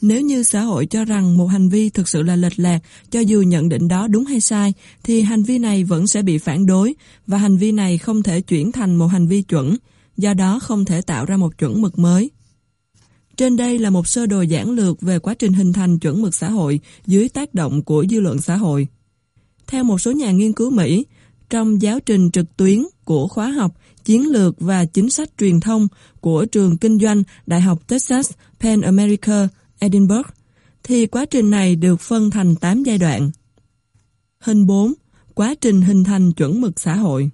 Nếu như xã hội cho rằng một hành vi thực sự là lệch lạc, cho dù nhận định đó đúng hay sai, thì hành vi này vẫn sẽ bị phản đối và hành vi này không thể chuyển thành một hành vi chuẩn, do đó không thể tạo ra một chuẩn mực mới. Trên đây là một sơ đồ giản lược về quá trình hình thành chuẩn mực xã hội dưới tác động của dư luận xã hội. Theo một số nhà nghiên cứu Mỹ, trong giáo trình trực tuyến của khóa học Chiến lược và Chính sách truyền thông của trường kinh doanh Đại học Texas Pan America Edinburgh, thì quá trình này được phân thành 8 giai đoạn. Hình 4. Quá trình hình thành chuẩn mực xã hội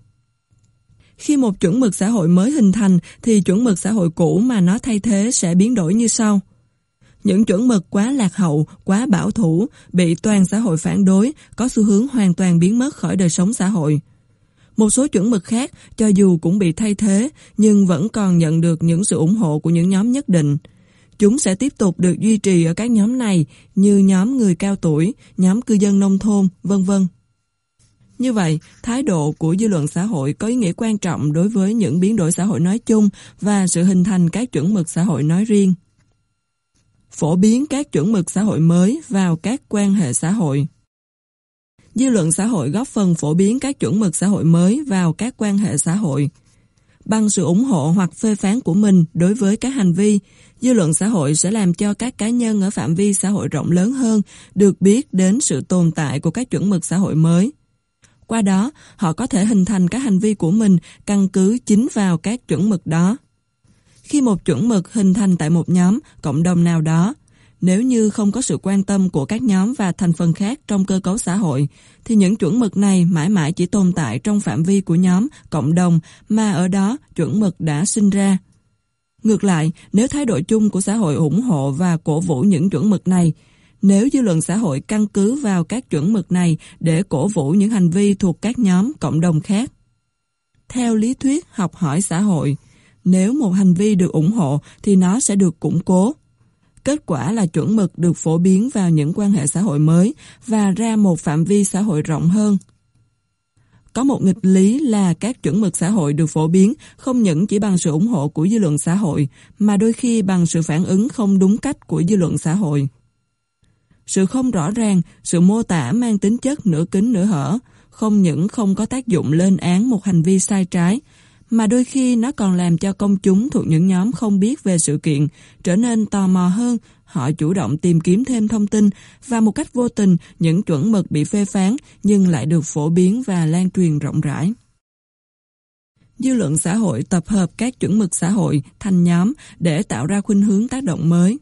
Khi một chuẩn mực xã hội mới hình thành thì chuẩn mực xã hội cũ mà nó thay thế sẽ biến đổi như sau. Những chuẩn mực quá lạc hậu, quá bảo thủ, bị toàn xã hội phản đối, có xu hướng hoàn toàn biến mất khỏi đời sống xã hội. Một số chuẩn mực khác, cho dù cũng bị thay thế, nhưng vẫn còn nhận được những sự ủng hộ của những nhóm nhất định. Chúng sẽ tiếp tục được duy trì ở các nhóm này như nhóm người cao tuổi, nhóm cư dân nông thôn, vân vân. Như vậy, thái độ của dư luận xã hội có ý nghĩa quan trọng đối với những biến đổi xã hội nói chung và sự hình thành các chuẩn mực xã hội nói riêng. Phổ biến các chuẩn mực xã hội mới vào các quan hệ xã hội Dư luận xã hội góp phần phổ biến các chuẩn mực xã hội mới vào các quan hệ xã hội. Bằng sự ủng hộ hoặc phê phán của mình đối với các hành vi, dư luận xã hội sẽ làm cho các cá nhân ở phạm vi xã hội rộng lớn hơn được biết đến sự tồn tại của các chuẩn mực xã hội mới. Qua đó, họ có thể hình thành các hành vi của mình căn cứ chính vào các chuẩn mực đó. Khi một chuẩn mực hình thành tại một nhóm, cộng đồng nào đó, nếu như không có sự quan tâm của các nhóm và thành phần khác trong cơ cấu xã hội, thì những chuẩn mực này mãi mãi chỉ tồn tại trong phạm vi của nhóm, cộng đồng mà ở đó chuẩn mực đã sinh ra. Ngược lại, nếu thái độ chung của xã hội ủng hộ và cổ vũ những chuẩn mực này, nếu dư luận xã hội căn cứ vào các chuẩn mực này để cổ vũ những hành vi thuộc các nhóm, cộng đồng khác. Theo lý thuyết học hỏi xã hội, nếu một hành vi được ủng hộ thì nó sẽ được củng cố. Kết quả là chuẩn mực được phổ biến vào những quan hệ xã hội mới và ra một phạm vi xã hội rộng hơn. Có một nghịch lý là các chuẩn mực xã hội được phổ biến không những chỉ bằng sự ủng hộ của dư luận xã hội, mà đôi khi bằng sự phản ứng không đúng cách của dư luận xã hội. Sự không rõ ràng, sự mô tả mang tính chất nửa kính nửa hở, không những không có tác dụng lên án một hành vi sai trái, mà đôi khi nó còn làm cho công chúng thuộc những nhóm không biết về sự kiện trở nên tò mò hơn, họ chủ động tìm kiếm thêm thông tin và một cách vô tình những chuẩn mực bị phê phán nhưng lại được phổ biến và lan truyền rộng rãi. Dư luận xã hội tập hợp các chuẩn mực xã hội thành nhóm để tạo ra khuynh hướng tác động mới.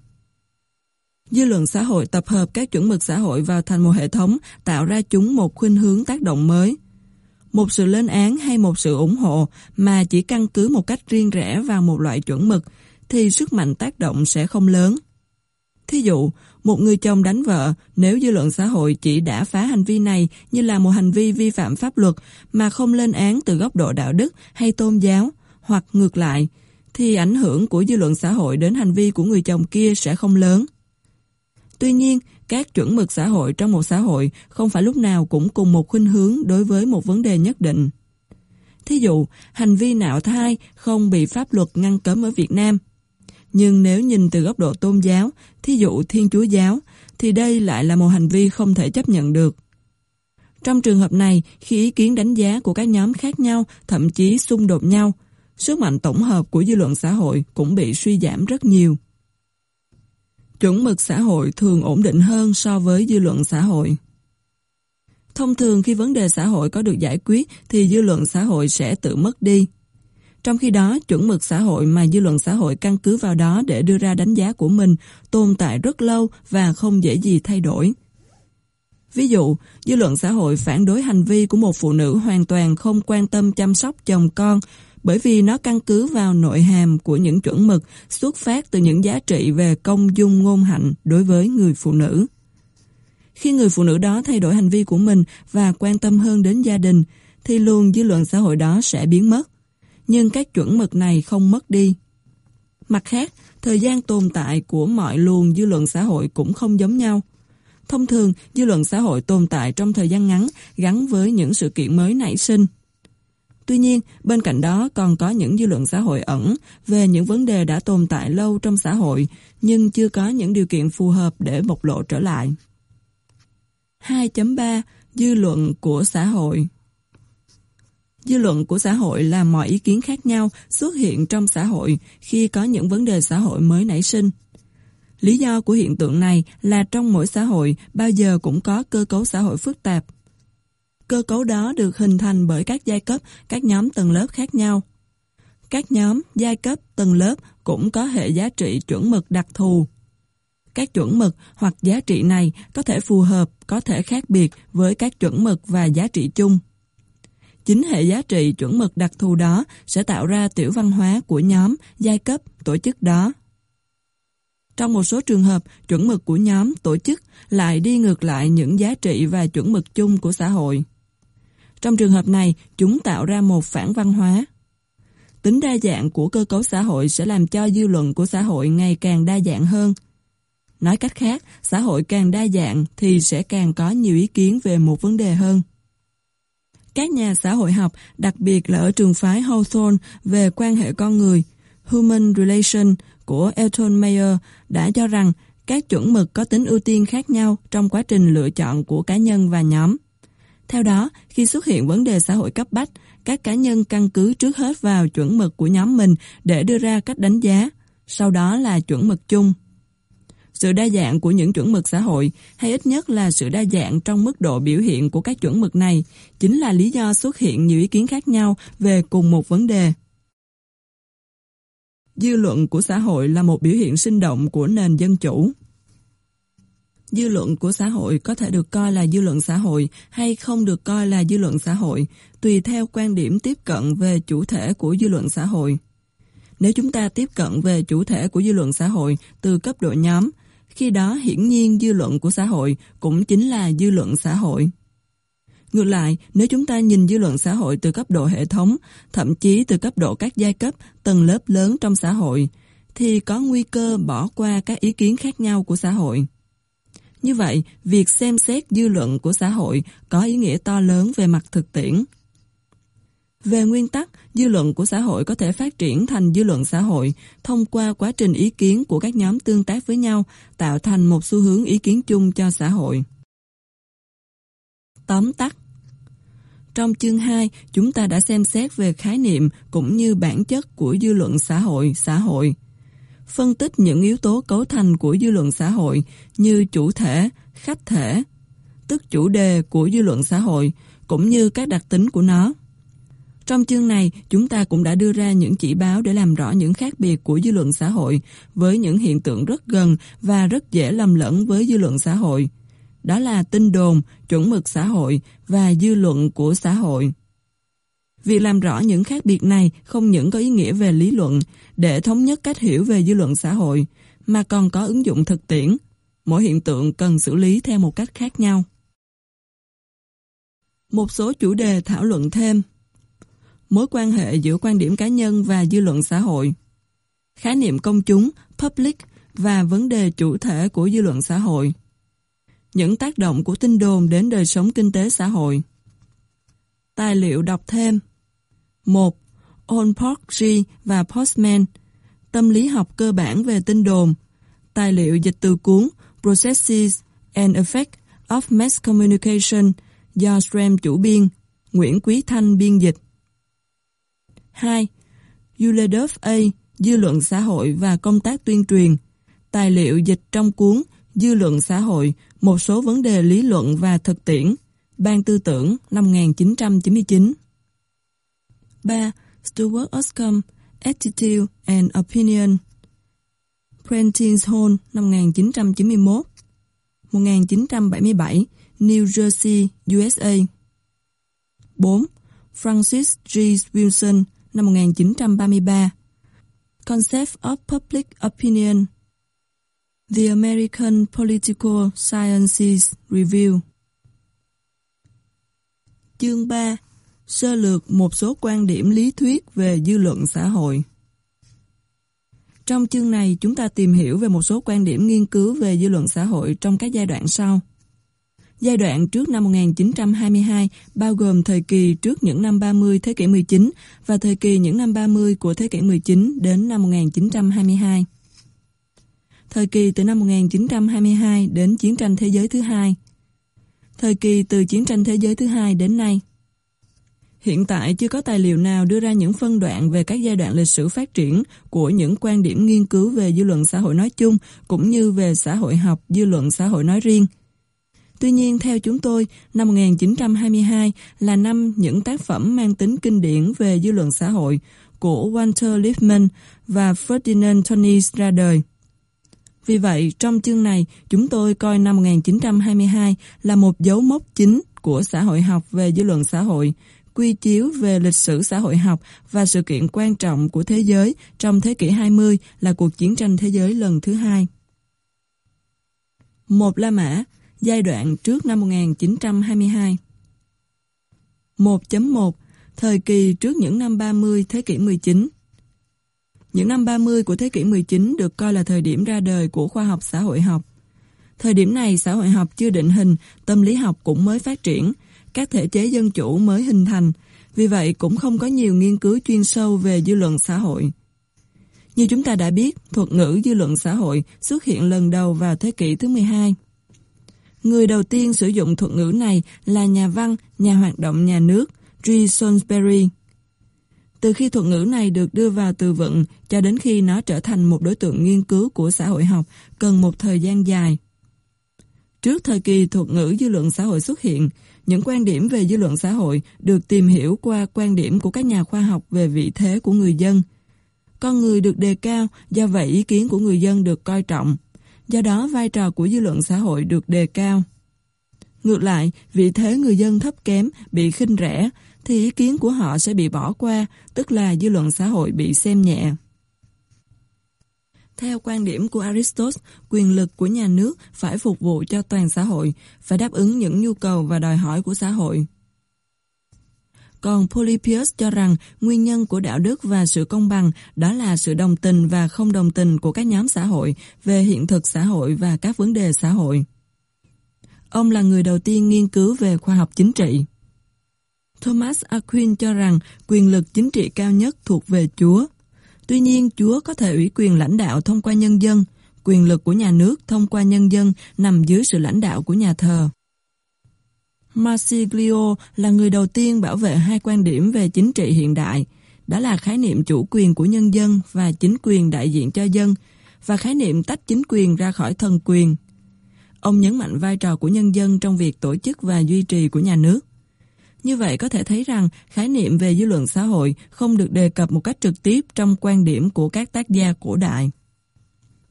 Dư luận xã hội tập hợp các chuẩn mực xã hội vào thành một hệ thống tạo ra chúng một khuynh hướng tác động mới một sự lên án hay một sự ủng hộ mà chỉ căn cứ một cách riêng rẽ vào một loại chuẩn mực, thì sức mạnh tác động sẽ không lớn. Thí dụ, một người chồng đánh vợ, nếu dư luận xã hội chỉ đã phá hành vi này như là một hành vi vi phạm pháp luật mà không lên án từ góc độ đạo đức hay tôn giáo, hoặc ngược lại, thì ảnh hưởng của dư luận xã hội đến hành vi của người chồng kia sẽ không lớn. Tuy nhiên, các chuẩn mực xã hội trong một xã hội không phải lúc nào cũng cùng một khuynh hướng đối với một vấn đề nhất định. Thí dụ, hành vi nạo thai không bị pháp luật ngăn cấm ở Việt Nam. Nhưng nếu nhìn từ góc độ tôn giáo, thí dụ Thiên Chúa giáo, thì đây lại là một hành vi không thể chấp nhận được. Trong trường hợp này, khi ý kiến đánh giá của các nhóm khác nhau, thậm chí xung đột nhau, sức mạnh tổng hợp của dư luận xã hội cũng bị suy giảm rất nhiều. Chuẩn mực xã hội thường ổn định hơn so với dư luận xã hội. Thông thường khi vấn đề xã hội có được giải quyết thì dư luận xã hội sẽ tự mất đi. Trong khi đó, chuẩn mực xã hội mà dư luận xã hội căn cứ vào đó để đưa ra đánh giá của mình tồn tại rất lâu và không dễ gì thay đổi. Ví dụ, dư luận xã hội phản đối hành vi của một phụ nữ hoàn toàn không quan tâm chăm sóc chồng con bởi vì nó căn cứ vào nội hàm của những chuẩn mực xuất phát từ những giá trị về công dung ngôn hạnh đối với người phụ nữ. Khi người phụ nữ đó thay đổi hành vi của mình và quan tâm hơn đến gia đình, thì luôn dư luận xã hội đó sẽ biến mất. Nhưng các chuẩn mực này không mất đi. Mặt khác, thời gian tồn tại của mọi luồng dư luận xã hội cũng không giống nhau. Thông thường, dư luận xã hội tồn tại trong thời gian ngắn gắn với những sự kiện mới nảy sinh. Tuy nhiên, bên cạnh đó còn có những dư luận xã hội ẩn về những vấn đề đã tồn tại lâu trong xã hội, nhưng chưa có những điều kiện phù hợp để bộc lộ trở lại. 2.3 Dư luận của xã hội Dư luận của xã hội là mọi ý kiến khác nhau xuất hiện trong xã hội khi có những vấn đề xã hội mới nảy sinh. Lý do của hiện tượng này là trong mỗi xã hội bao giờ cũng có cơ cấu xã hội phức tạp. Cơ cấu đó được hình thành bởi các giai cấp, các nhóm tầng lớp khác nhau. Các nhóm, giai cấp, tầng lớp cũng có hệ giá trị chuẩn mực đặc thù. Các chuẩn mực hoặc giá trị này có thể phù hợp, có thể khác biệt với các chuẩn mực và giá trị chung. Chính hệ giá trị chuẩn mực đặc thù đó sẽ tạo ra tiểu văn hóa của nhóm, giai cấp, tổ chức đó. Trong một số trường hợp, chuẩn mực của nhóm, tổ chức lại đi ngược lại những giá trị và chuẩn mực chung của xã hội. Trong trường hợp này, chúng tạo ra một phản văn hóa. Tính đa dạng của cơ cấu xã hội sẽ làm cho dư luận của xã hội ngày càng đa dạng hơn. Nói cách khác, xã hội càng đa dạng thì sẽ càng có nhiều ý kiến về một vấn đề hơn. Các nhà xã hội học, đặc biệt là ở trường phái Hawthorne về quan hệ con người, Human Relation của Elton Mayer đã cho rằng các chuẩn mực có tính ưu tiên khác nhau trong quá trình lựa chọn của cá nhân và nhóm. Theo đó, khi xuất hiện vấn đề xã hội cấp bách, các cá nhân căn cứ trước hết vào chuẩn mực của nhóm mình để đưa ra cách đánh giá, sau đó là chuẩn mực chung. Sự đa dạng của những chuẩn mực xã hội, hay ít nhất là sự đa dạng trong mức độ biểu hiện của các chuẩn mực này, chính là lý do xuất hiện nhiều ý kiến khác nhau về cùng một vấn đề. Dư luận của xã hội là một biểu hiện sinh động của nền dân chủ. Dư luận của xã hội có thể được coi là dư luận xã hội hay không được coi là dư luận xã hội, tùy theo quan điểm tiếp cận về chủ thể của dư luận xã hội. Nếu chúng ta tiếp cận về chủ thể của dư luận xã hội từ cấp độ nhóm, khi đó hiển nhiên dư luận của xã hội cũng chính là dư luận xã hội. Ngược lại, nếu chúng ta nhìn dư luận xã hội từ cấp độ hệ thống, thậm chí từ cấp độ các giai cấp, tầng lớp lớn trong xã hội, thì có nguy cơ bỏ qua các ý kiến khác nhau của xã hội. Như vậy, việc xem xét dư luận của xã hội có ý nghĩa to lớn về mặt thực tiễn. Về nguyên tắc, dư luận của xã hội có thể phát triển thành dư luận xã hội thông qua quá trình ý kiến của các nhóm tương tác với nhau, tạo thành một xu hướng ý kiến chung cho xã hội. Tóm tắt Trong chương 2, chúng ta đã xem xét về khái niệm cũng như bản chất của dư luận xã hội, xã hội. Phân tích những yếu tố cấu thành của dư luận xã hội như chủ thể, khách thể, tức chủ đề của dư luận xã hội, cũng như các đặc tính của nó. Trong chương này, chúng ta cũng đã đưa ra những chỉ báo để làm rõ những khác biệt của dư luận xã hội với những hiện tượng rất gần và rất dễ lầm lẫn với dư luận xã hội. Đó là tin đồn, chuẩn mực xã hội và dư luận của xã hội. Việc làm rõ những khác biệt này không những có ý nghĩa về lý luận để thống nhất cách hiểu về dư luận xã hội, mà còn có ứng dụng thực tiễn. Mỗi hiện tượng cần xử lý theo một cách khác nhau. Một số chủ đề thảo luận thêm mối quan hệ giữa quan điểm cá nhân và dư luận xã hội. Khái niệm công chúng, public và vấn đề chủ thể của dư luận xã hội. Những tác động của tin đồn đến đời sống kinh tế xã hội. Tài liệu đọc thêm 1. Olpork và Postman Tâm lý học cơ bản về tin đồn Tài liệu dịch từ cuốn Processes and Effects of Mass Communication do Stram chủ biên, Nguyễn Quý Thanh biên dịch 2. Yuledov A. Dư luận xã hội và công tác tuyên truyền. Tài liệu dịch trong cuốn Dư luận xã hội, một số vấn đề lý luận và thực tiễn. Ban tư tưởng năm 1999. 3. Stuart Oscom, Attitude and Opinion. Prentice Hall năm 1991. 1977, New Jersey, USA. 4. Francis G. Wilson, năm 1933. Concept of Public Opinion The American Political Sciences Review Chương 3 Sơ lược một số quan điểm lý thuyết về dư luận xã hội Trong chương này, chúng ta tìm hiểu về một số quan điểm nghiên cứu về dư luận xã hội trong các giai đoạn sau. Giai đoạn trước năm 1922 bao gồm thời kỳ trước những năm 30 thế kỷ 19 và thời kỳ những năm 30 của thế kỷ 19 đến năm 1922. Thời kỳ từ năm 1922 đến chiến tranh thế giới thứ hai. Thời kỳ từ chiến tranh thế giới thứ hai đến nay. Hiện tại chưa có tài liệu nào đưa ra những phân đoạn về các giai đoạn lịch sử phát triển của những quan điểm nghiên cứu về dư luận xã hội nói chung cũng như về xã hội học dư luận xã hội nói riêng. Tuy nhiên, theo chúng tôi, năm 1922 là năm những tác phẩm mang tính kinh điển về dư luận xã hội của Walter Lippmann và Ferdinand Tonnies ra đời. Vì vậy, trong chương này, chúng tôi coi năm 1922 là một dấu mốc chính của xã hội học về dư luận xã hội, quy chiếu về lịch sử xã hội học và sự kiện quan trọng của thế giới trong thế kỷ 20 là cuộc chiến tranh thế giới lần thứ hai. Một La Mã, giai đoạn trước năm 1922 1.1 Thời kỳ trước những năm 30 thế kỷ 19 Những năm 30 của thế kỷ 19 được coi là thời điểm ra đời của khoa học xã hội học. Thời điểm này xã hội học chưa định hình, tâm lý học cũng mới phát triển, các thể chế dân chủ mới hình thành, vì vậy cũng không có nhiều nghiên cứu chuyên sâu về dư luận xã hội. Như chúng ta đã biết, thuật ngữ dư luận xã hội xuất hiện lần đầu vào thế kỷ thứ 12. Người đầu tiên sử dụng thuật ngữ này là nhà văn, nhà hoạt động nhà nước G. Sonsberry. Từ khi thuật ngữ này được đưa vào từ vựng cho đến khi nó trở thành một đối tượng nghiên cứu của xã hội học cần một thời gian dài. Trước thời kỳ thuật ngữ dư luận xã hội xuất hiện, những quan điểm về dư luận xã hội được tìm hiểu qua quan điểm của các nhà khoa học về vị thế của người dân. Con người được đề cao, do vậy ý kiến của người dân được coi trọng. Do đó vai trò của dư luận xã hội được đề cao. Ngược lại, vị thế người dân thấp kém, bị khinh rẻ, thì ý kiến của họ sẽ bị bỏ qua, tức là dư luận xã hội bị xem nhẹ. Theo quan điểm của Aristotle, quyền lực của nhà nước phải phục vụ cho toàn xã hội, phải đáp ứng những nhu cầu và đòi hỏi của xã hội. Còn Polybius cho rằng nguyên nhân của đạo đức và sự công bằng đó là sự đồng tình và không đồng tình của các nhóm xã hội về hiện thực xã hội và các vấn đề xã hội. Ông là người đầu tiên nghiên cứu về khoa học chính trị. Thomas Aquin cho rằng quyền lực chính trị cao nhất thuộc về Chúa. Tuy nhiên, Chúa có thể ủy quyền lãnh đạo thông qua nhân dân, quyền lực của nhà nước thông qua nhân dân nằm dưới sự lãnh đạo của nhà thờ. Marsiglio là người đầu tiên bảo vệ hai quan điểm về chính trị hiện đại, đó là khái niệm chủ quyền của nhân dân và chính quyền đại diện cho dân, và khái niệm tách chính quyền ra khỏi thần quyền. Ông nhấn mạnh vai trò của nhân dân trong việc tổ chức và duy trì của nhà nước. Như vậy có thể thấy rằng khái niệm về dư luận xã hội không được đề cập một cách trực tiếp trong quan điểm của các tác gia cổ đại.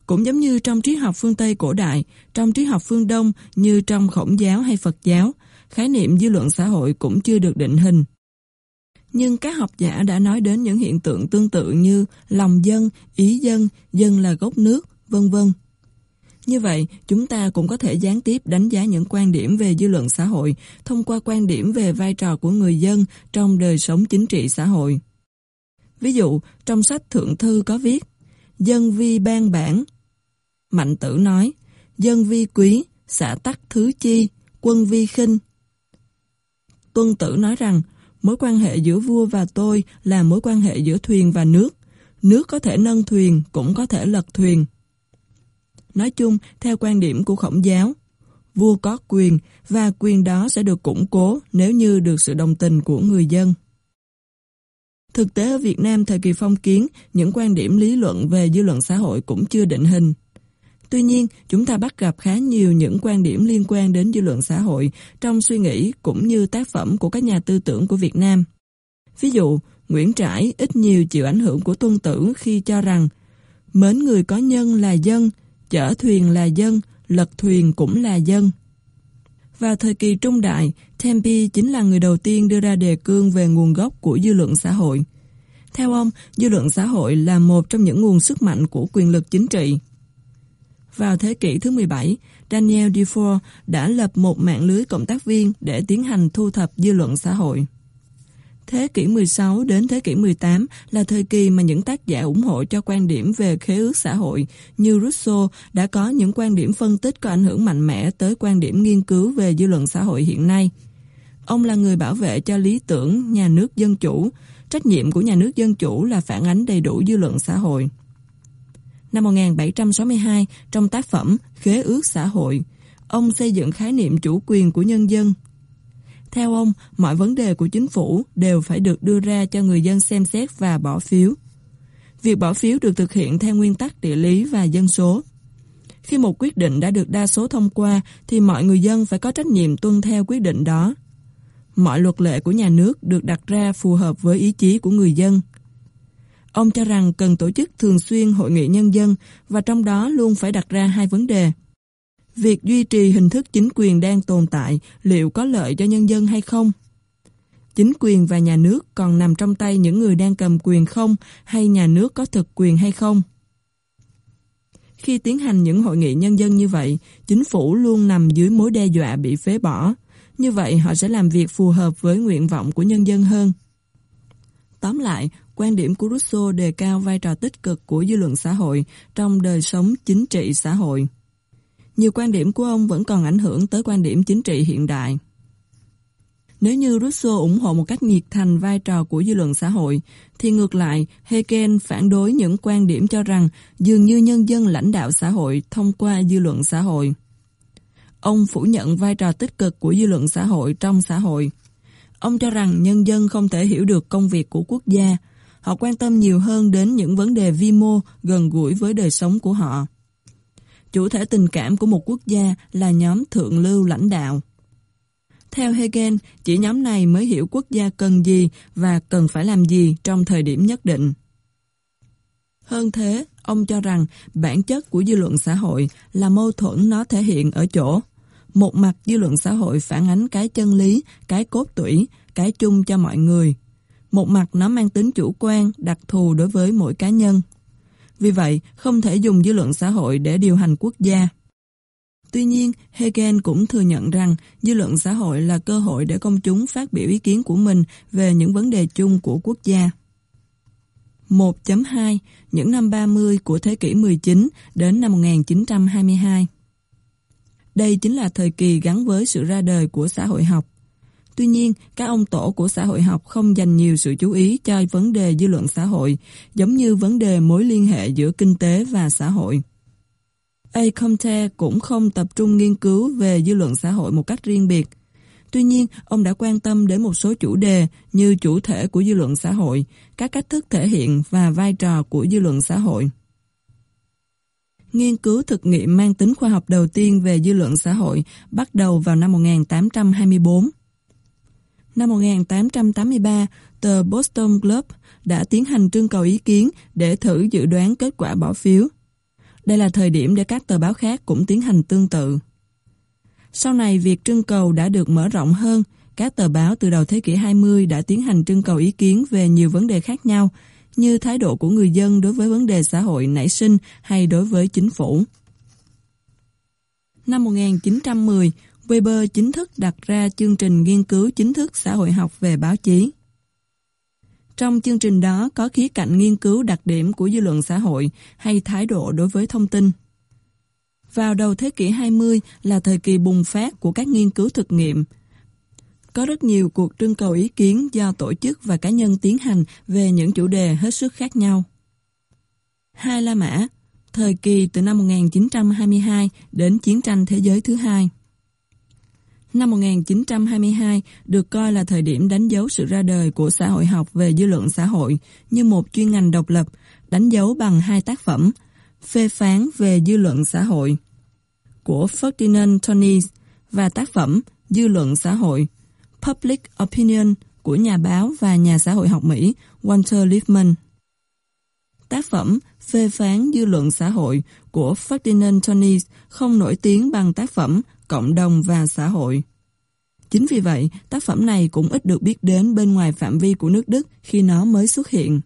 Cũng giống như trong triết học phương Tây cổ đại, trong triết học phương Đông như trong khổng giáo hay Phật giáo, khái niệm dư luận xã hội cũng chưa được định hình. Nhưng các học giả đã nói đến những hiện tượng tương tự như lòng dân, ý dân, dân là gốc nước, vân vân. Như vậy, chúng ta cũng có thể gián tiếp đánh giá những quan điểm về dư luận xã hội thông qua quan điểm về vai trò của người dân trong đời sống chính trị xã hội. Ví dụ, trong sách Thượng Thư có viết Dân vi ban bản Mạnh tử nói Dân vi quý, xã tắc thứ chi, quân vi khinh. Tuân tử nói rằng mối quan hệ giữa vua và tôi là mối quan hệ giữa thuyền và nước. Nước có thể nâng thuyền, cũng có thể lật thuyền. Nói chung, theo quan điểm của khổng giáo, vua có quyền và quyền đó sẽ được củng cố nếu như được sự đồng tình của người dân. Thực tế ở Việt Nam thời kỳ phong kiến, những quan điểm lý luận về dư luận xã hội cũng chưa định hình. Tuy nhiên, chúng ta bắt gặp khá nhiều những quan điểm liên quan đến dư luận xã hội trong suy nghĩ cũng như tác phẩm của các nhà tư tưởng của Việt Nam. Ví dụ, Nguyễn Trãi ít nhiều chịu ảnh hưởng của tuân tử khi cho rằng mến người có nhân là dân, chở thuyền là dân, lật thuyền cũng là dân. Vào thời kỳ trung đại, Tempe chính là người đầu tiên đưa ra đề cương về nguồn gốc của dư luận xã hội. Theo ông, dư luận xã hội là một trong những nguồn sức mạnh của quyền lực chính trị. Vào thế kỷ thứ 17, Daniel Defoe đã lập một mạng lưới cộng tác viên để tiến hành thu thập dư luận xã hội. Thế kỷ 16 đến thế kỷ 18 là thời kỳ mà những tác giả ủng hộ cho quan điểm về khế ước xã hội như Rousseau đã có những quan điểm phân tích có ảnh hưởng mạnh mẽ tới quan điểm nghiên cứu về dư luận xã hội hiện nay. Ông là người bảo vệ cho lý tưởng nhà nước dân chủ. Trách nhiệm của nhà nước dân chủ là phản ánh đầy đủ dư luận xã hội. Năm 1762, trong tác phẩm Khế ước xã hội, ông xây dựng khái niệm chủ quyền của nhân dân theo ông, mọi vấn đề của chính phủ đều phải được đưa ra cho người dân xem xét và bỏ phiếu. Việc bỏ phiếu được thực hiện theo nguyên tắc địa lý và dân số. Khi một quyết định đã được đa số thông qua thì mọi người dân phải có trách nhiệm tuân theo quyết định đó. Mọi luật lệ của nhà nước được đặt ra phù hợp với ý chí của người dân. Ông cho rằng cần tổ chức thường xuyên hội nghị nhân dân và trong đó luôn phải đặt ra hai vấn đề. Việc duy trì hình thức chính quyền đang tồn tại liệu có lợi cho nhân dân hay không? Chính quyền và nhà nước còn nằm trong tay những người đang cầm quyền không hay nhà nước có thực quyền hay không? Khi tiến hành những hội nghị nhân dân như vậy, chính phủ luôn nằm dưới mối đe dọa bị phế bỏ. Như vậy họ sẽ làm việc phù hợp với nguyện vọng của nhân dân hơn. Tóm lại, quan điểm của Rousseau đề cao vai trò tích cực của dư luận xã hội trong đời sống chính trị xã hội nhiều quan điểm của ông vẫn còn ảnh hưởng tới quan điểm chính trị hiện đại. Nếu như Rousseau ủng hộ một cách nhiệt thành vai trò của dư luận xã hội, thì ngược lại, Hegel phản đối những quan điểm cho rằng dường như nhân dân lãnh đạo xã hội thông qua dư luận xã hội. Ông phủ nhận vai trò tích cực của dư luận xã hội trong xã hội. Ông cho rằng nhân dân không thể hiểu được công việc của quốc gia. Họ quan tâm nhiều hơn đến những vấn đề vi mô gần gũi với đời sống của họ. Chủ thể tình cảm của một quốc gia là nhóm thượng lưu lãnh đạo. Theo Hegel, chỉ nhóm này mới hiểu quốc gia cần gì và cần phải làm gì trong thời điểm nhất định. Hơn thế, ông cho rằng bản chất của dư luận xã hội là mâu thuẫn nó thể hiện ở chỗ. Một mặt dư luận xã hội phản ánh cái chân lý, cái cốt tủy, cái chung cho mọi người. Một mặt nó mang tính chủ quan, đặc thù đối với mỗi cá nhân. Vì vậy, không thể dùng dư luận xã hội để điều hành quốc gia. Tuy nhiên, Hegel cũng thừa nhận rằng dư luận xã hội là cơ hội để công chúng phát biểu ý kiến của mình về những vấn đề chung của quốc gia. 1.2 Những năm 30 của thế kỷ 19 đến năm 1922 Đây chính là thời kỳ gắn với sự ra đời của xã hội học. Tuy nhiên, các ông tổ của xã hội học không dành nhiều sự chú ý cho vấn đề dư luận xã hội, giống như vấn đề mối liên hệ giữa kinh tế và xã hội. A. Comte cũng không tập trung nghiên cứu về dư luận xã hội một cách riêng biệt. Tuy nhiên, ông đã quan tâm đến một số chủ đề như chủ thể của dư luận xã hội, các cách thức thể hiện và vai trò của dư luận xã hội. Nghiên cứu thực nghiệm mang tính khoa học đầu tiên về dư luận xã hội bắt đầu vào năm 1824. Năm 1883, tờ Boston Globe đã tiến hành trưng cầu ý kiến để thử dự đoán kết quả bỏ phiếu. Đây là thời điểm để các tờ báo khác cũng tiến hành tương tự. Sau này, việc trưng cầu đã được mở rộng hơn. Các tờ báo từ đầu thế kỷ 20 đã tiến hành trưng cầu ý kiến về nhiều vấn đề khác nhau, như thái độ của người dân đối với vấn đề xã hội nảy sinh hay đối với chính phủ. Năm 1910, Weber chính thức đặt ra chương trình nghiên cứu chính thức xã hội học về báo chí. Trong chương trình đó có khía cạnh nghiên cứu đặc điểm của dư luận xã hội hay thái độ đối với thông tin. Vào đầu thế kỷ 20 là thời kỳ bùng phát của các nghiên cứu thực nghiệm. Có rất nhiều cuộc trưng cầu ý kiến do tổ chức và cá nhân tiến hành về những chủ đề hết sức khác nhau. Hai La Mã, thời kỳ từ năm 1922 đến chiến tranh thế giới thứ hai. Năm 1922 được coi là thời điểm đánh dấu sự ra đời của xã hội học về dư luận xã hội như một chuyên ngành độc lập, đánh dấu bằng hai tác phẩm Phê phán về dư luận xã hội của Ferdinand Tönnies và tác phẩm Dư luận xã hội Public Opinion của nhà báo và nhà xã hội học Mỹ Walter Lippmann. Tác phẩm Phê phán dư luận xã hội của Ferdinand Tönnies không nổi tiếng bằng tác phẩm cộng đồng và xã hội. Chính vì vậy, tác phẩm này cũng ít được biết đến bên ngoài phạm vi của nước Đức khi nó mới xuất hiện.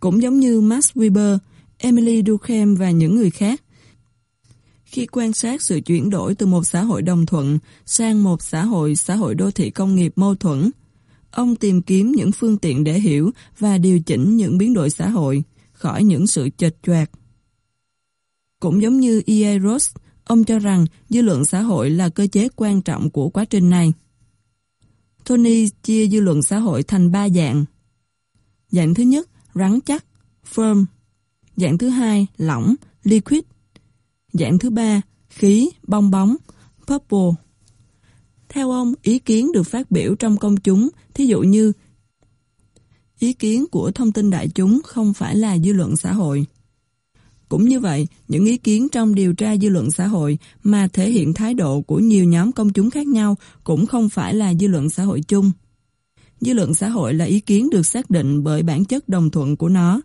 Cũng giống như Max Weber, Emily Durkheim và những người khác, khi quan sát sự chuyển đổi từ một xã hội đồng thuận sang một xã hội xã hội đô thị công nghiệp mâu thuẫn, Ông tìm kiếm những phương tiện để hiểu và điều chỉnh những biến đổi xã hội khỏi những sự chệch choạc. Cũng giống như E.A. Ross, ông cho rằng dư luận xã hội là cơ chế quan trọng của quá trình này. Tony chia dư luận xã hội thành ba dạng. Dạng thứ nhất, rắn chắc, firm. Dạng thứ hai, lỏng, liquid. Dạng thứ ba, khí, bong bóng, purple. Theo ông, ý kiến được phát biểu trong công chúng, thí dụ như ý kiến của thông tin đại chúng không phải là dư luận xã hội. Cũng như vậy, những ý kiến trong điều tra dư luận xã hội mà thể hiện thái độ của nhiều nhóm công chúng khác nhau cũng không phải là dư luận xã hội chung. Dư luận xã hội là ý kiến được xác định bởi bản chất đồng thuận của nó.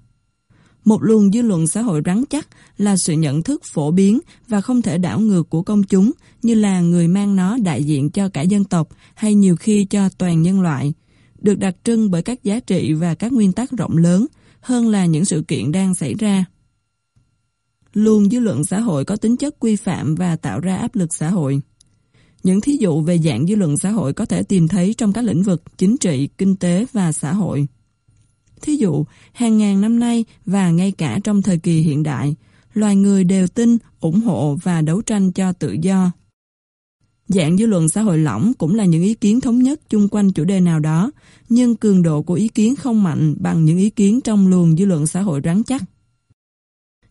Một luồng dư luận xã hội rắn chắc là sự nhận thức phổ biến và không thể đảo ngược của công chúng như là người mang nó đại diện cho cả dân tộc hay nhiều khi cho toàn nhân loại, được đặc trưng bởi các giá trị và các nguyên tắc rộng lớn hơn là những sự kiện đang xảy ra luôn dư luận xã hội có tính chất quy phạm và tạo ra áp lực xã hội. Những thí dụ về dạng dư luận xã hội có thể tìm thấy trong các lĩnh vực chính trị, kinh tế và xã hội. Thí dụ, hàng ngàn năm nay và ngay cả trong thời kỳ hiện đại, loài người đều tin, ủng hộ và đấu tranh cho tự do. Dạng dư luận xã hội lỏng cũng là những ý kiến thống nhất chung quanh chủ đề nào đó, nhưng cường độ của ý kiến không mạnh bằng những ý kiến trong luồng dư luận xã hội rắn chắc.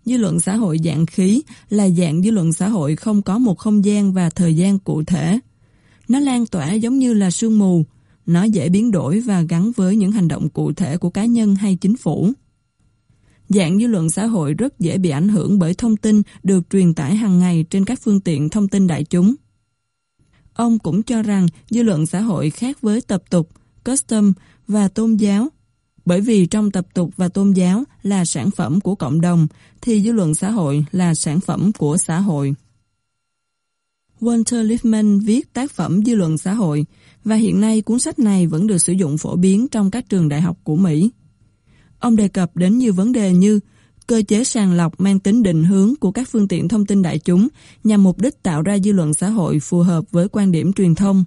Dư luận xã hội dạng khí là dạng dư luận xã hội không có một không gian và thời gian cụ thể. Nó lan tỏa giống như là sương mù, nó dễ biến đổi và gắn với những hành động cụ thể của cá nhân hay chính phủ. Dạng dư luận xã hội rất dễ bị ảnh hưởng bởi thông tin được truyền tải hàng ngày trên các phương tiện thông tin đại chúng. Ông cũng cho rằng dư luận xã hội khác với tập tục, custom và tôn giáo. Bởi vì trong tập tục và tôn giáo là sản phẩm của cộng đồng, thì dư luận xã hội là sản phẩm của xã hội. Walter Lippmann viết tác phẩm Dư luận xã hội và hiện nay cuốn sách này vẫn được sử dụng phổ biến trong các trường đại học của Mỹ. Ông đề cập đến nhiều vấn đề như cơ chế sàng lọc mang tính định hướng của các phương tiện thông tin đại chúng nhằm mục đích tạo ra dư luận xã hội phù hợp với quan điểm truyền thông.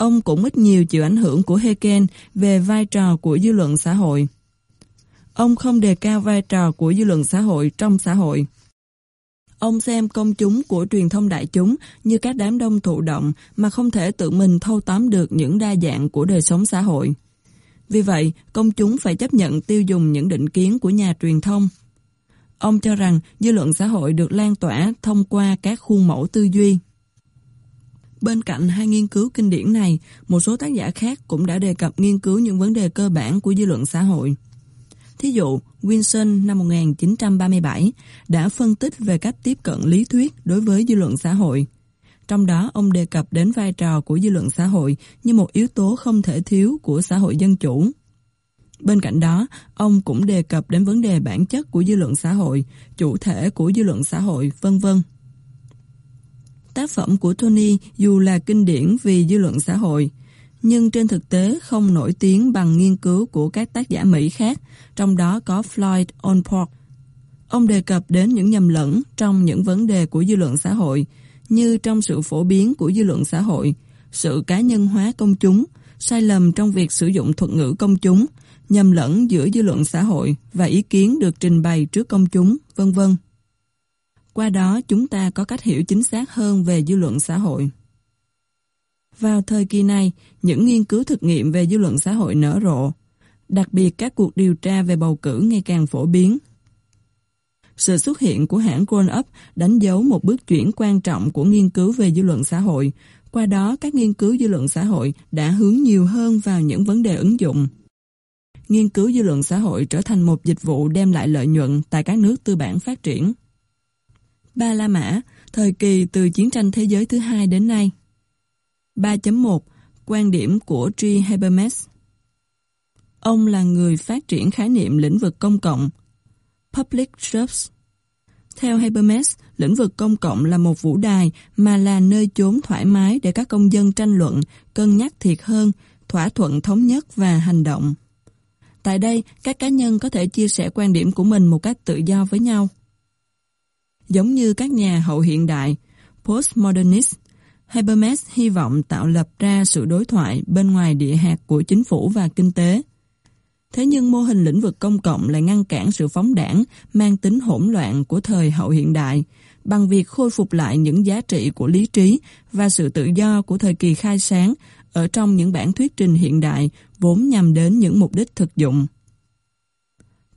Ông cũng ít nhiều chịu ảnh hưởng của Hegel về vai trò của dư luận xã hội. Ông không đề cao vai trò của dư luận xã hội trong xã hội. Ông xem công chúng của truyền thông đại chúng như các đám đông thụ động mà không thể tự mình thâu tóm được những đa dạng của đời sống xã hội. Vì vậy, công chúng phải chấp nhận tiêu dùng những định kiến của nhà truyền thông. Ông cho rằng dư luận xã hội được lan tỏa thông qua các khuôn mẫu tư duy. Bên cạnh hai nghiên cứu kinh điển này, một số tác giả khác cũng đã đề cập nghiên cứu những vấn đề cơ bản của dư luận xã hội. Thí dụ, Wilson năm 1937 đã phân tích về cách tiếp cận lý thuyết đối với dư luận xã hội. Trong đó, ông đề cập đến vai trò của dư luận xã hội như một yếu tố không thể thiếu của xã hội dân chủ. Bên cạnh đó, ông cũng đề cập đến vấn đề bản chất của dư luận xã hội, chủ thể của dư luận xã hội, vân vân. Tác phẩm của Tony dù là kinh điển vì dư luận xã hội, nhưng trên thực tế không nổi tiếng bằng nghiên cứu của các tác giả Mỹ khác, trong đó có Floyd Onport. Ông đề cập đến những nhầm lẫn trong những vấn đề của dư luận xã hội, như trong sự phổ biến của dư luận xã hội, sự cá nhân hóa công chúng, sai lầm trong việc sử dụng thuật ngữ công chúng, nhầm lẫn giữa dư luận xã hội và ý kiến được trình bày trước công chúng, vân vân. Qua đó chúng ta có cách hiểu chính xác hơn về dư luận xã hội. Vào thời kỳ này, những nghiên cứu thực nghiệm về dư luận xã hội nở rộ, đặc biệt các cuộc điều tra về bầu cử ngày càng phổ biến. Sự xuất hiện của hãng Grown Up đánh dấu một bước chuyển quan trọng của nghiên cứu về dư luận xã hội. Qua đó, các nghiên cứu dư luận xã hội đã hướng nhiều hơn vào những vấn đề ứng dụng. Nghiên cứu dư luận xã hội trở thành một dịch vụ đem lại lợi nhuận tại các nước tư bản phát triển. Ba La Mã, thời kỳ từ chiến tranh thế giới thứ hai đến nay. 3.1 Quan điểm của G. Habermas Ông là người phát triển khái niệm lĩnh vực công cộng Public Service Theo Habermas, lĩnh vực công cộng là một vũ đài mà là nơi chốn thoải mái để các công dân tranh luận, cân nhắc thiệt hơn, thỏa thuận thống nhất và hành động. Tại đây, các cá nhân có thể chia sẻ quan điểm của mình một cách tự do với nhau. Giống như các nhà hậu hiện đại, postmodernist, Habermas hy vọng tạo lập ra sự đối thoại bên ngoài địa hạt của chính phủ và kinh tế. Thế nhưng mô hình lĩnh vực công cộng lại ngăn cản sự phóng đảng mang tính hỗn loạn của thời hậu hiện đại bằng việc khôi phục lại những giá trị của lý trí và sự tự do của thời kỳ khai sáng ở trong những bản thuyết trình hiện đại vốn nhằm đến những mục đích thực dụng.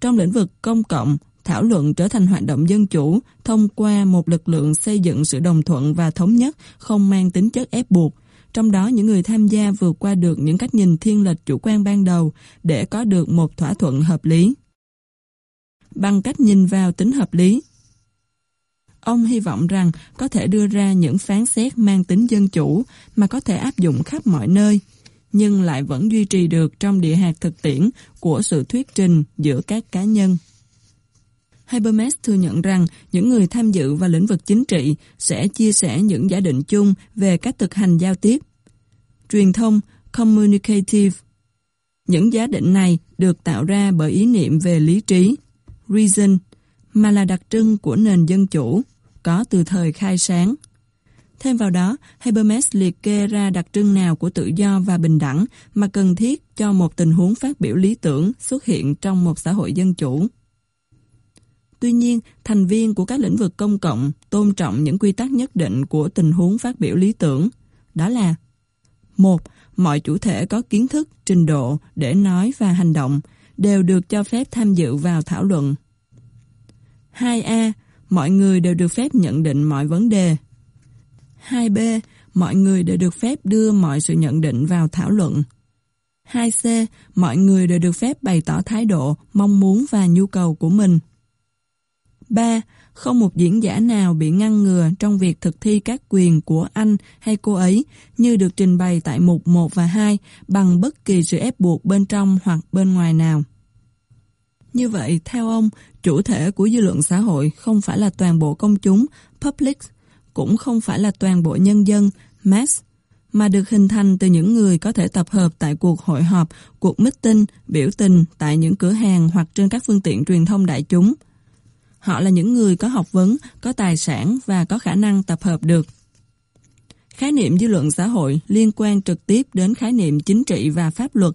Trong lĩnh vực công cộng, thảo luận trở thành hoạt động dân chủ thông qua một lực lượng xây dựng sự đồng thuận và thống nhất không mang tính chất ép buộc. Trong đó những người tham gia vượt qua được những cách nhìn thiên lệch chủ quan ban đầu để có được một thỏa thuận hợp lý. Bằng cách nhìn vào tính hợp lý, ông hy vọng rằng có thể đưa ra những phán xét mang tính dân chủ mà có thể áp dụng khắp mọi nơi, nhưng lại vẫn duy trì được trong địa hạt thực tiễn của sự thuyết trình giữa các cá nhân. Habermas thừa nhận rằng những người tham dự vào lĩnh vực chính trị sẽ chia sẻ những giả định chung về cách thực hành giao tiếp. Truyền thông communicative Những giả định này được tạo ra bởi ý niệm về lý trí, reason, mà là đặc trưng của nền dân chủ, có từ thời khai sáng. Thêm vào đó, Habermas liệt kê ra đặc trưng nào của tự do và bình đẳng mà cần thiết cho một tình huống phát biểu lý tưởng xuất hiện trong một xã hội dân chủ. Tuy nhiên, thành viên của các lĩnh vực công cộng tôn trọng những quy tắc nhất định của tình huống phát biểu lý tưởng. Đó là một Mọi chủ thể có kiến thức, trình độ để nói và hành động đều được cho phép tham dự vào thảo luận. 2A. Mọi người đều được phép nhận định mọi vấn đề. 2B. Mọi người đều được phép đưa mọi sự nhận định vào thảo luận. 2C. Mọi người đều được phép bày tỏ thái độ, mong muốn và nhu cầu của mình. 3. Không một diễn giả nào bị ngăn ngừa trong việc thực thi các quyền của anh hay cô ấy như được trình bày tại mục 1 và 2 bằng bất kỳ sự ép buộc bên trong hoặc bên ngoài nào. Như vậy, theo ông, chủ thể của dư luận xã hội không phải là toàn bộ công chúng, public, cũng không phải là toàn bộ nhân dân, mass, mà được hình thành từ những người có thể tập hợp tại cuộc hội họp, cuộc meeting, biểu tình tại những cửa hàng hoặc trên các phương tiện truyền thông đại chúng. Họ là những người có học vấn, có tài sản và có khả năng tập hợp được. Khái niệm dư luận xã hội liên quan trực tiếp đến khái niệm chính trị và pháp luật.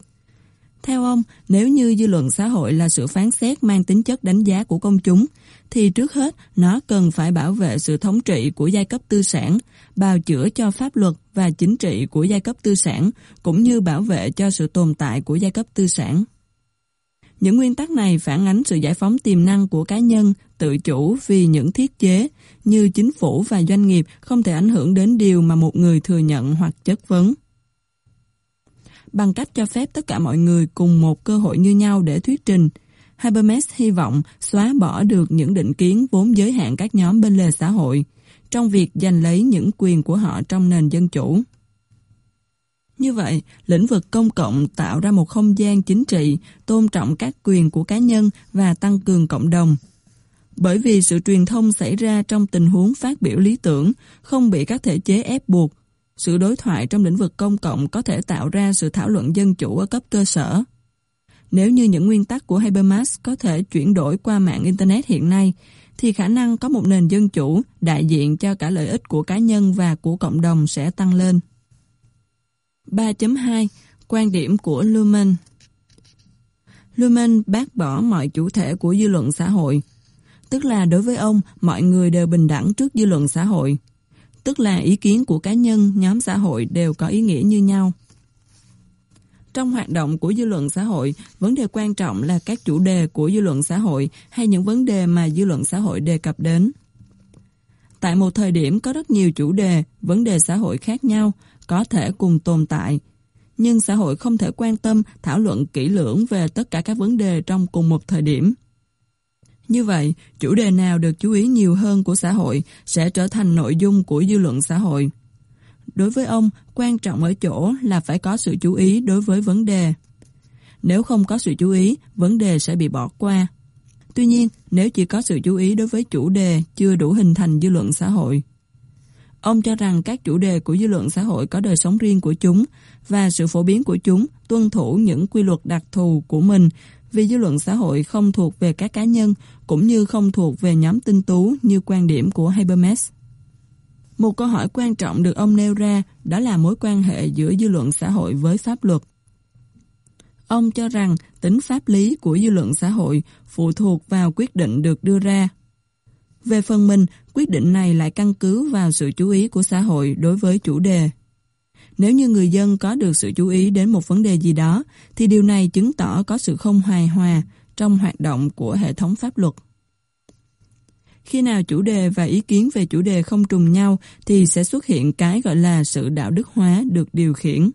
Theo ông, nếu như dư luận xã hội là sự phán xét mang tính chất đánh giá của công chúng, thì trước hết nó cần phải bảo vệ sự thống trị của giai cấp tư sản, bào chữa cho pháp luật và chính trị của giai cấp tư sản, cũng như bảo vệ cho sự tồn tại của giai cấp tư sản. Những nguyên tắc này phản ánh sự giải phóng tiềm năng của cá nhân, tự chủ vì những thiết chế như chính phủ và doanh nghiệp không thể ảnh hưởng đến điều mà một người thừa nhận hoặc chất vấn. Bằng cách cho phép tất cả mọi người cùng một cơ hội như nhau để thuyết trình, Habermas hy vọng xóa bỏ được những định kiến vốn giới hạn các nhóm bên lề xã hội trong việc giành lấy những quyền của họ trong nền dân chủ. Như vậy, lĩnh vực công cộng tạo ra một không gian chính trị, tôn trọng các quyền của cá nhân và tăng cường cộng đồng. Bởi vì sự truyền thông xảy ra trong tình huống phát biểu lý tưởng, không bị các thể chế ép buộc, sự đối thoại trong lĩnh vực công cộng có thể tạo ra sự thảo luận dân chủ ở cấp cơ sở. Nếu như những nguyên tắc của Habermas có thể chuyển đổi qua mạng Internet hiện nay, thì khả năng có một nền dân chủ đại diện cho cả lợi ích của cá nhân và của cộng đồng sẽ tăng lên. 3.2 Quan điểm của Lumen Lumen bác bỏ mọi chủ thể của dư luận xã hội, tức là đối với ông, mọi người đều bình đẳng trước dư luận xã hội, tức là ý kiến của cá nhân, nhóm xã hội đều có ý nghĩa như nhau. Trong hoạt động của dư luận xã hội, vấn đề quan trọng là các chủ đề của dư luận xã hội hay những vấn đề mà dư luận xã hội đề cập đến. Tại một thời điểm có rất nhiều chủ đề, vấn đề xã hội khác nhau, có thể cùng tồn tại. Nhưng xã hội không thể quan tâm, thảo luận kỹ lưỡng về tất cả các vấn đề trong cùng một thời điểm. Như vậy, chủ đề nào được chú ý nhiều hơn của xã hội sẽ trở thành nội dung của dư luận xã hội. Đối với ông, quan trọng ở chỗ là phải có sự chú ý đối với vấn đề. Nếu không có sự chú ý, vấn đề sẽ bị bỏ qua. Tuy nhiên, nếu chỉ có sự chú ý đối với chủ đề chưa đủ hình thành dư luận xã hội. Ông cho rằng các chủ đề của dư luận xã hội có đời sống riêng của chúng và sự phổ biến của chúng tuân thủ những quy luật đặc thù của mình vì dư luận xã hội không thuộc về các cá nhân cũng như không thuộc về nhóm tinh tú như quan điểm của Habermas. Một câu hỏi quan trọng được ông nêu ra đó là mối quan hệ giữa dư luận xã hội với pháp luật. Ông cho rằng tính pháp lý của dư luận xã hội phụ thuộc vào quyết định được đưa ra. Về phần mình, quyết định này lại căn cứ vào sự chú ý của xã hội đối với chủ đề. Nếu như người dân có được sự chú ý đến một vấn đề gì đó, thì điều này chứng tỏ có sự không hài hòa trong hoạt động của hệ thống pháp luật. Khi nào chủ đề và ý kiến về chủ đề không trùng nhau thì sẽ xuất hiện cái gọi là sự đạo đức hóa được điều khiển.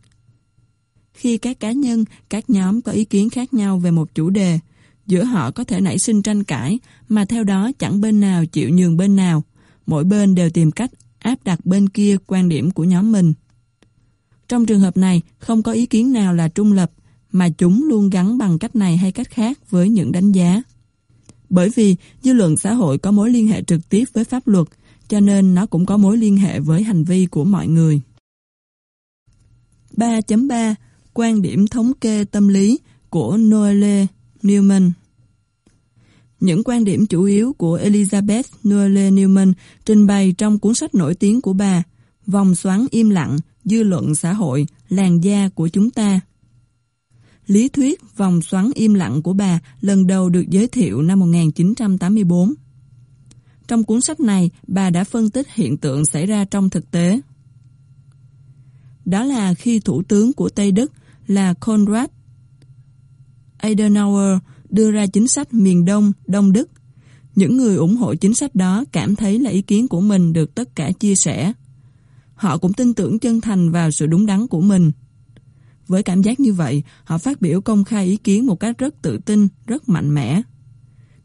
Khi các cá nhân, các nhóm có ý kiến khác nhau về một chủ đề, giữa họ có thể nảy sinh tranh cãi mà theo đó chẳng bên nào chịu nhường bên nào. Mỗi bên đều tìm cách áp đặt bên kia quan điểm của nhóm mình. Trong trường hợp này, không có ý kiến nào là trung lập, mà chúng luôn gắn bằng cách này hay cách khác với những đánh giá. Bởi vì dư luận xã hội có mối liên hệ trực tiếp với pháp luật, cho nên nó cũng có mối liên hệ với hành vi của mọi người. 3.3 Quan điểm thống kê tâm lý của Noelle Newman Những quan điểm chủ yếu của Elizabeth Noelle Newman trình bày trong cuốn sách nổi tiếng của bà Vòng xoắn im lặng, dư luận xã hội, làn da của chúng ta Lý thuyết vòng xoắn im lặng của bà lần đầu được giới thiệu năm 1984. Trong cuốn sách này, bà đã phân tích hiện tượng xảy ra trong thực tế. Đó là khi thủ tướng của Tây Đức là Konrad Adenauer đưa ra chính sách miền Đông, Đông Đức. Những người ủng hộ chính sách đó cảm thấy là ý kiến của mình được tất cả chia sẻ. Họ cũng tin tưởng chân thành vào sự đúng đắn của mình. Với cảm giác như vậy, họ phát biểu công khai ý kiến một cách rất tự tin, rất mạnh mẽ.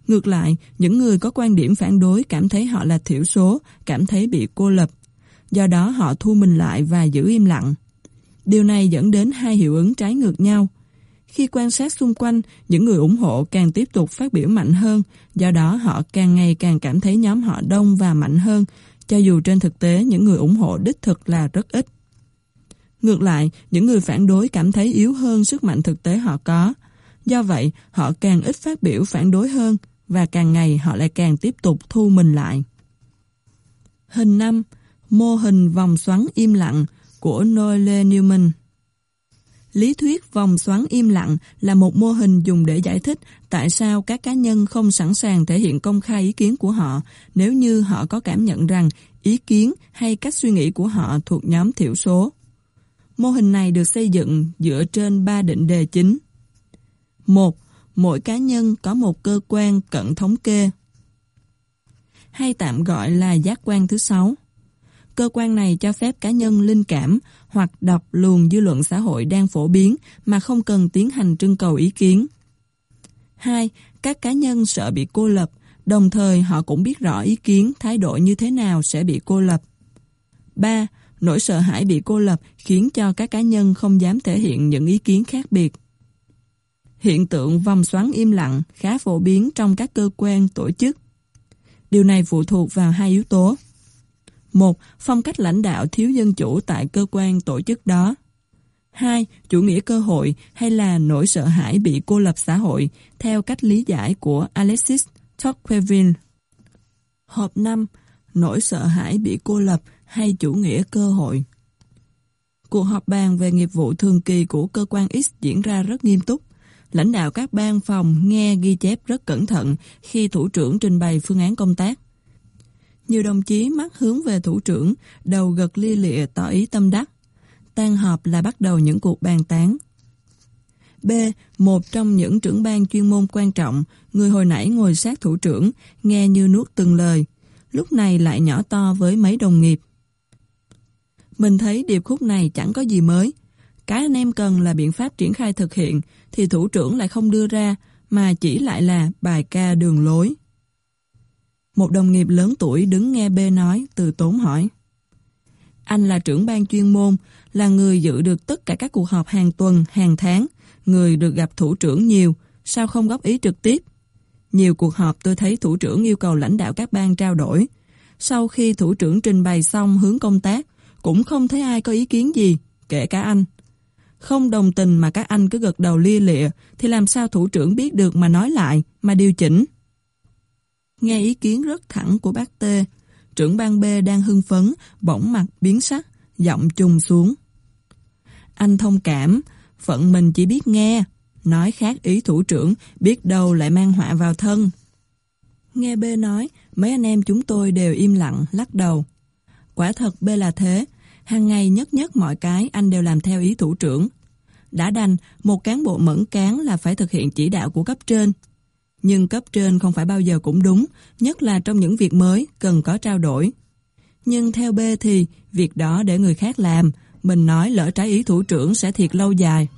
Ngược lại, những người có quan điểm phản đối cảm thấy họ là thiểu số, cảm thấy bị cô lập. Do đó họ thu mình lại và giữ im lặng. Điều này dẫn đến hai hiệu ứng trái ngược nhau. Khi quan sát xung quanh, những người ủng hộ càng tiếp tục phát biểu mạnh hơn, do đó họ càng ngày càng cảm thấy nhóm họ đông và mạnh hơn, cho dù trên thực tế những người ủng hộ đích thực là rất ít. Ngược lại, những người phản đối cảm thấy yếu hơn sức mạnh thực tế họ có. Do vậy, họ càng ít phát biểu phản đối hơn và càng ngày họ lại càng tiếp tục thu mình lại. Hình 5. Mô hình vòng xoắn im lặng của Noelle Newman Lý thuyết vòng xoắn im lặng là một mô hình dùng để giải thích tại sao các cá nhân không sẵn sàng thể hiện công khai ý kiến của họ nếu như họ có cảm nhận rằng ý kiến hay cách suy nghĩ của họ thuộc nhóm thiểu số. Mô hình này được xây dựng dựa trên ba định đề chính. một Mỗi cá nhân có một cơ quan cận thống kê, hay tạm gọi là giác quan thứ sáu. Cơ quan này cho phép cá nhân linh cảm hoặc đọc luồng dư luận xã hội đang phổ biến mà không cần tiến hành trưng cầu ý kiến. 2. Các cá nhân sợ bị cô lập, đồng thời họ cũng biết rõ ý kiến, thái độ như thế nào sẽ bị cô lập. 3. Nỗi sợ hãi bị cô lập khiến cho các cá nhân không dám thể hiện những ý kiến khác biệt. Hiện tượng vòng xoắn im lặng khá phổ biến trong các cơ quan, tổ chức. Điều này phụ thuộc vào hai yếu tố. Một, phong cách lãnh đạo thiếu dân chủ tại cơ quan tổ chức đó. Hai, chủ nghĩa cơ hội hay là nỗi sợ hãi bị cô lập xã hội theo cách lý giải của Alexis Tocqueville. Hộp 5. Nỗi sợ hãi bị cô lập hay chủ nghĩa cơ hội. Cuộc họp bàn về nghiệp vụ thường kỳ của cơ quan X diễn ra rất nghiêm túc. Lãnh đạo các ban phòng nghe ghi chép rất cẩn thận khi thủ trưởng trình bày phương án công tác. Nhiều đồng chí mắt hướng về thủ trưởng, đầu gật lia lịa tỏ ý tâm đắc. Tan họp là bắt đầu những cuộc bàn tán. B. Một trong những trưởng ban chuyên môn quan trọng, người hồi nãy ngồi sát thủ trưởng, nghe như nuốt từng lời. Lúc này lại nhỏ to với mấy đồng nghiệp. Mình thấy điệp khúc này chẳng có gì mới. Cái anh em cần là biện pháp triển khai thực hiện, thì thủ trưởng lại không đưa ra, mà chỉ lại là bài ca đường lối. Một đồng nghiệp lớn tuổi đứng nghe B nói, từ tốn hỏi. Anh là trưởng ban chuyên môn, là người dự được tất cả các cuộc họp hàng tuần, hàng tháng, người được gặp thủ trưởng nhiều, sao không góp ý trực tiếp? Nhiều cuộc họp tôi thấy thủ trưởng yêu cầu lãnh đạo các ban trao đổi. Sau khi thủ trưởng trình bày xong hướng công tác, cũng không thấy ai có ý kiến gì, kể cả anh. Không đồng tình mà các anh cứ gật đầu lia lịa, thì làm sao thủ trưởng biết được mà nói lại, mà điều chỉnh? Nghe ý kiến rất thẳng của bác T, trưởng ban B đang hưng phấn, bỗng mặt biến sắc, giọng trùng xuống. Anh thông cảm, phận mình chỉ biết nghe, nói khác ý thủ trưởng, biết đâu lại mang họa vào thân. Nghe B nói, mấy anh em chúng tôi đều im lặng, lắc đầu. Quả thật B là thế, hàng ngày nhất nhất mọi cái anh đều làm theo ý thủ trưởng. Đã đành, một cán bộ mẫn cán là phải thực hiện chỉ đạo của cấp trên. Nhưng cấp trên không phải bao giờ cũng đúng, nhất là trong những việc mới cần có trao đổi. Nhưng theo B thì, việc đó để người khác làm, mình nói lỡ trái ý thủ trưởng sẽ thiệt lâu dài.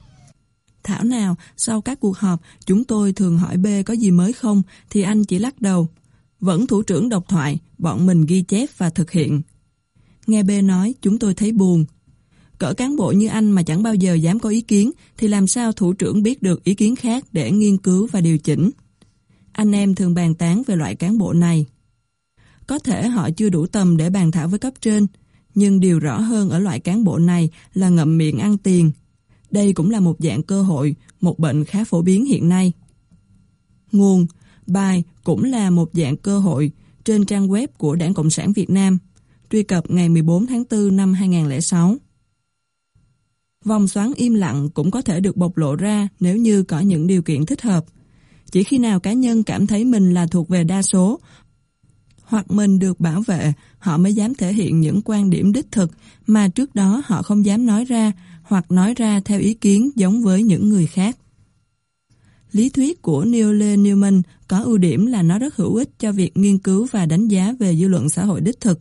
Thảo nào, sau các cuộc họp, chúng tôi thường hỏi B có gì mới không, thì anh chỉ lắc đầu. Vẫn thủ trưởng độc thoại, bọn mình ghi chép và thực hiện. Nghe B nói, chúng tôi thấy buồn. Cỡ cán bộ như anh mà chẳng bao giờ dám có ý kiến, thì làm sao thủ trưởng biết được ý kiến khác để nghiên cứu và điều chỉnh. Anh em thường bàn tán về loại cán bộ này. Có thể họ chưa đủ tầm để bàn thảo với cấp trên, nhưng điều rõ hơn ở loại cán bộ này là ngậm miệng ăn tiền. Đây cũng là một dạng cơ hội, một bệnh khá phổ biến hiện nay. Nguồn Bài cũng là một dạng cơ hội trên trang web của Đảng Cộng sản Việt Nam, truy cập ngày 14 tháng 4 năm 2006. Vòng xoắn im lặng cũng có thể được bộc lộ ra nếu như có những điều kiện thích hợp. Chỉ khi nào cá nhân cảm thấy mình là thuộc về đa số, hoặc mình được bảo vệ, họ mới dám thể hiện những quan điểm đích thực mà trước đó họ không dám nói ra hoặc nói ra theo ý kiến giống với những người khác. Lý thuyết của Neole Newman có ưu điểm là nó rất hữu ích cho việc nghiên cứu và đánh giá về dư luận xã hội đích thực.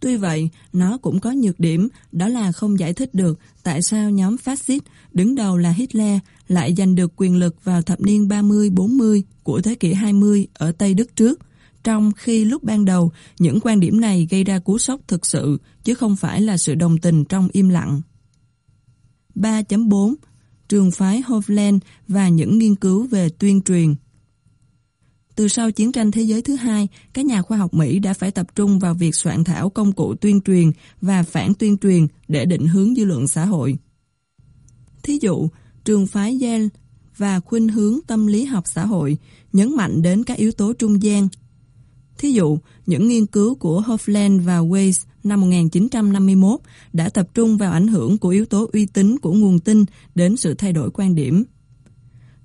Tuy vậy, nó cũng có nhược điểm, đó là không giải thích được tại sao nhóm phát xít đứng đầu là Hitler lại giành được quyền lực vào thập niên 30-40 của thế kỷ 20 ở Tây Đức trước, trong khi lúc ban đầu những quan điểm này gây ra cú sốc thực sự chứ không phải là sự đồng tình trong im lặng. 3.4 Trường phái Hovland và những nghiên cứu về tuyên truyền từ sau chiến tranh thế giới thứ hai, các nhà khoa học Mỹ đã phải tập trung vào việc soạn thảo công cụ tuyên truyền và phản tuyên truyền để định hướng dư luận xã hội. Thí dụ, trường phái Yale và khuynh hướng tâm lý học xã hội nhấn mạnh đến các yếu tố trung gian. Thí dụ, những nghiên cứu của Hofland và Weiss năm 1951 đã tập trung vào ảnh hưởng của yếu tố uy tín của nguồn tin đến sự thay đổi quan điểm.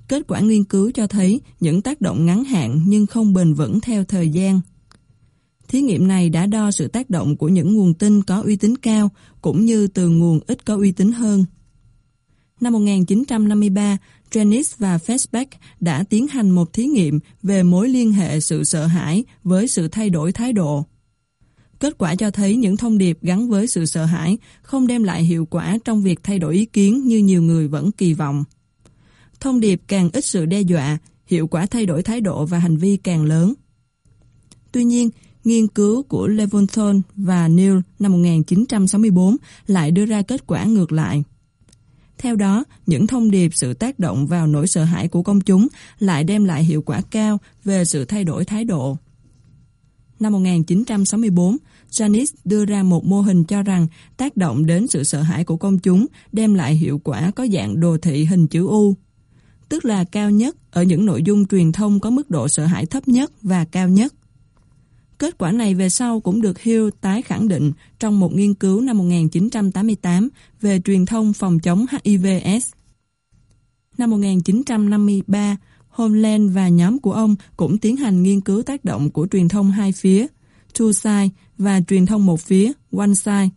Kết quả nghiên cứu cho thấy những tác động ngắn hạn nhưng không bền vững theo thời gian. Thí nghiệm này đã đo sự tác động của những nguồn tin có uy tín cao cũng như từ nguồn ít có uy tín hơn. Năm 1953, Jennings và Festbeck đã tiến hành một thí nghiệm về mối liên hệ sự sợ hãi với sự thay đổi thái độ. Kết quả cho thấy những thông điệp gắn với sự sợ hãi không đem lại hiệu quả trong việc thay đổi ý kiến như nhiều người vẫn kỳ vọng. Thông điệp càng ít sự đe dọa, hiệu quả thay đổi thái độ và hành vi càng lớn. Tuy nhiên, nghiên cứu của Leventhal và Neal năm 1964 lại đưa ra kết quả ngược lại. Theo đó, những thông điệp sự tác động vào nỗi sợ hãi của công chúng lại đem lại hiệu quả cao về sự thay đổi thái độ. Năm 1964, Janis đưa ra một mô hình cho rằng tác động đến sự sợ hãi của công chúng đem lại hiệu quả có dạng đồ thị hình chữ U tức là cao nhất ở những nội dung truyền thông có mức độ sợ hãi thấp nhất và cao nhất. Kết quả này về sau cũng được Hill tái khẳng định trong một nghiên cứu năm 1988 về truyền thông phòng chống HIVS. Năm 1953, Homeland và nhóm của ông cũng tiến hành nghiên cứu tác động của truyền thông hai phía, two side và truyền thông một phía, one side.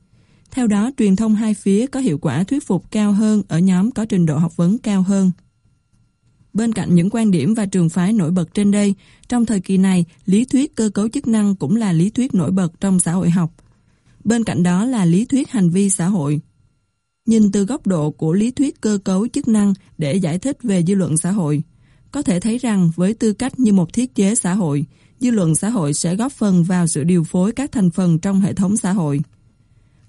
Theo đó, truyền thông hai phía có hiệu quả thuyết phục cao hơn ở nhóm có trình độ học vấn cao hơn. Bên cạnh những quan điểm và trường phái nổi bật trên đây, trong thời kỳ này, lý thuyết cơ cấu chức năng cũng là lý thuyết nổi bật trong xã hội học. Bên cạnh đó là lý thuyết hành vi xã hội. Nhìn từ góc độ của lý thuyết cơ cấu chức năng để giải thích về dư luận xã hội, có thể thấy rằng với tư cách như một thiết chế xã hội, dư luận xã hội sẽ góp phần vào sự điều phối các thành phần trong hệ thống xã hội.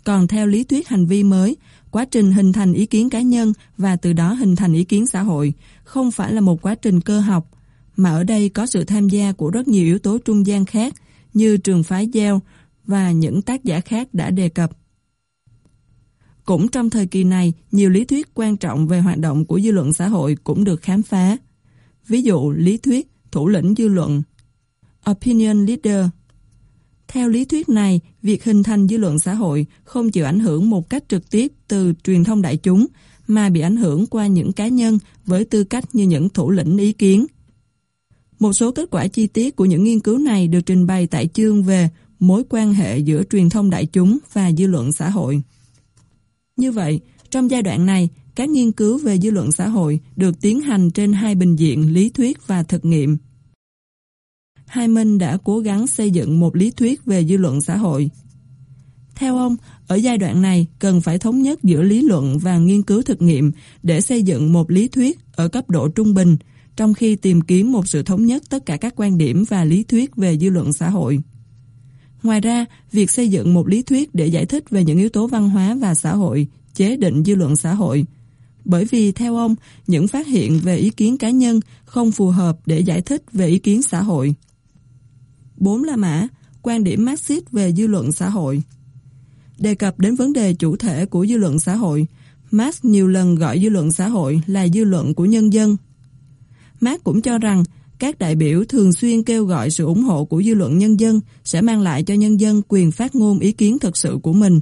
Còn theo lý thuyết hành vi mới, quá trình hình thành ý kiến cá nhân và từ đó hình thành ý kiến xã hội không phải là một quá trình cơ học, mà ở đây có sự tham gia của rất nhiều yếu tố trung gian khác như trường phái gieo và những tác giả khác đã đề cập. Cũng trong thời kỳ này, nhiều lý thuyết quan trọng về hoạt động của dư luận xã hội cũng được khám phá. Ví dụ, lý thuyết thủ lĩnh dư luận, opinion leader, theo lý thuyết này, việc hình thành dư luận xã hội không chịu ảnh hưởng một cách trực tiếp từ truyền thông đại chúng, mà bị ảnh hưởng qua những cá nhân với tư cách như những thủ lĩnh ý kiến. Một số kết quả chi tiết của những nghiên cứu này được trình bày tại chương về mối quan hệ giữa truyền thông đại chúng và dư luận xã hội. Như vậy, trong giai đoạn này, các nghiên cứu về dư luận xã hội được tiến hành trên hai bình diện lý thuyết và thực nghiệm. Hai Minh đã cố gắng xây dựng một lý thuyết về dư luận xã hội. Theo ông, ở giai đoạn này cần phải thống nhất giữa lý luận và nghiên cứu thực nghiệm để xây dựng một lý thuyết ở cấp độ trung bình, trong khi tìm kiếm một sự thống nhất tất cả các quan điểm và lý thuyết về dư luận xã hội. Ngoài ra, việc xây dựng một lý thuyết để giải thích về những yếu tố văn hóa và xã hội, chế định dư luận xã hội. Bởi vì, theo ông, những phát hiện về ý kiến cá nhân không phù hợp để giải thích về ý kiến xã hội. 4 La Mã, quan điểm Marxist về dư luận xã hội. Đề cập đến vấn đề chủ thể của dư luận xã hội, Marx nhiều lần gọi dư luận xã hội là dư luận của nhân dân. Marx cũng cho rằng các đại biểu thường xuyên kêu gọi sự ủng hộ của dư luận nhân dân sẽ mang lại cho nhân dân quyền phát ngôn ý kiến thực sự của mình.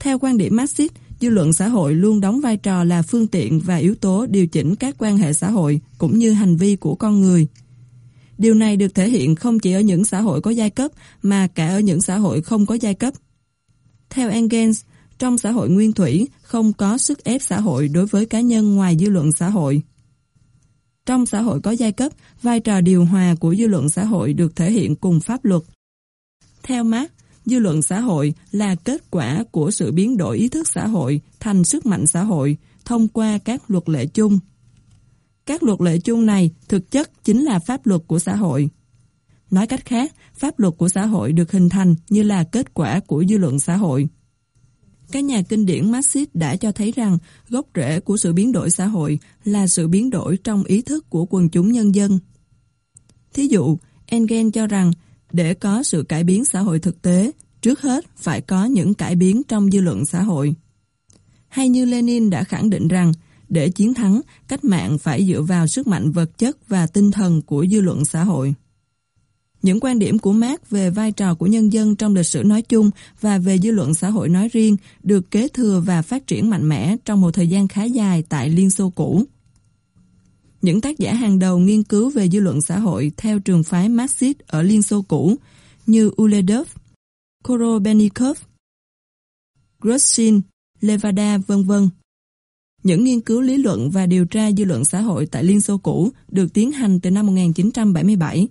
Theo quan điểm Marxist, dư luận xã hội luôn đóng vai trò là phương tiện và yếu tố điều chỉnh các quan hệ xã hội cũng như hành vi của con người. Điều này được thể hiện không chỉ ở những xã hội có giai cấp mà cả ở những xã hội không có giai cấp. Theo Engels, trong xã hội nguyên thủy không có sức ép xã hội đối với cá nhân ngoài dư luận xã hội. Trong xã hội có giai cấp, vai trò điều hòa của dư luận xã hội được thể hiện cùng pháp luật. Theo Marx, dư luận xã hội là kết quả của sự biến đổi ý thức xã hội thành sức mạnh xã hội thông qua các luật lệ chung. Các luật lệ chung này thực chất chính là pháp luật của xã hội. Nói cách khác, pháp luật của xã hội được hình thành như là kết quả của dư luận xã hội. Các nhà kinh điển Marxist đã cho thấy rằng gốc rễ của sự biến đổi xã hội là sự biến đổi trong ý thức của quần chúng nhân dân. Thí dụ, Engels cho rằng để có sự cải biến xã hội thực tế, trước hết phải có những cải biến trong dư luận xã hội. Hay như Lenin đã khẳng định rằng để chiến thắng, cách mạng phải dựa vào sức mạnh vật chất và tinh thần của dư luận xã hội. Những quan điểm của Marx về vai trò của nhân dân trong lịch sử nói chung và về dư luận xã hội nói riêng được kế thừa và phát triển mạnh mẽ trong một thời gian khá dài tại Liên Xô cũ. Những tác giả hàng đầu nghiên cứu về dư luận xã hội theo trường phái Marxist ở Liên Xô cũ như Uledov, Korobenikov, Grushin, Levada vân vân. Những nghiên cứu lý luận và điều tra dư luận xã hội tại Liên Xô cũ được tiến hành từ năm 1977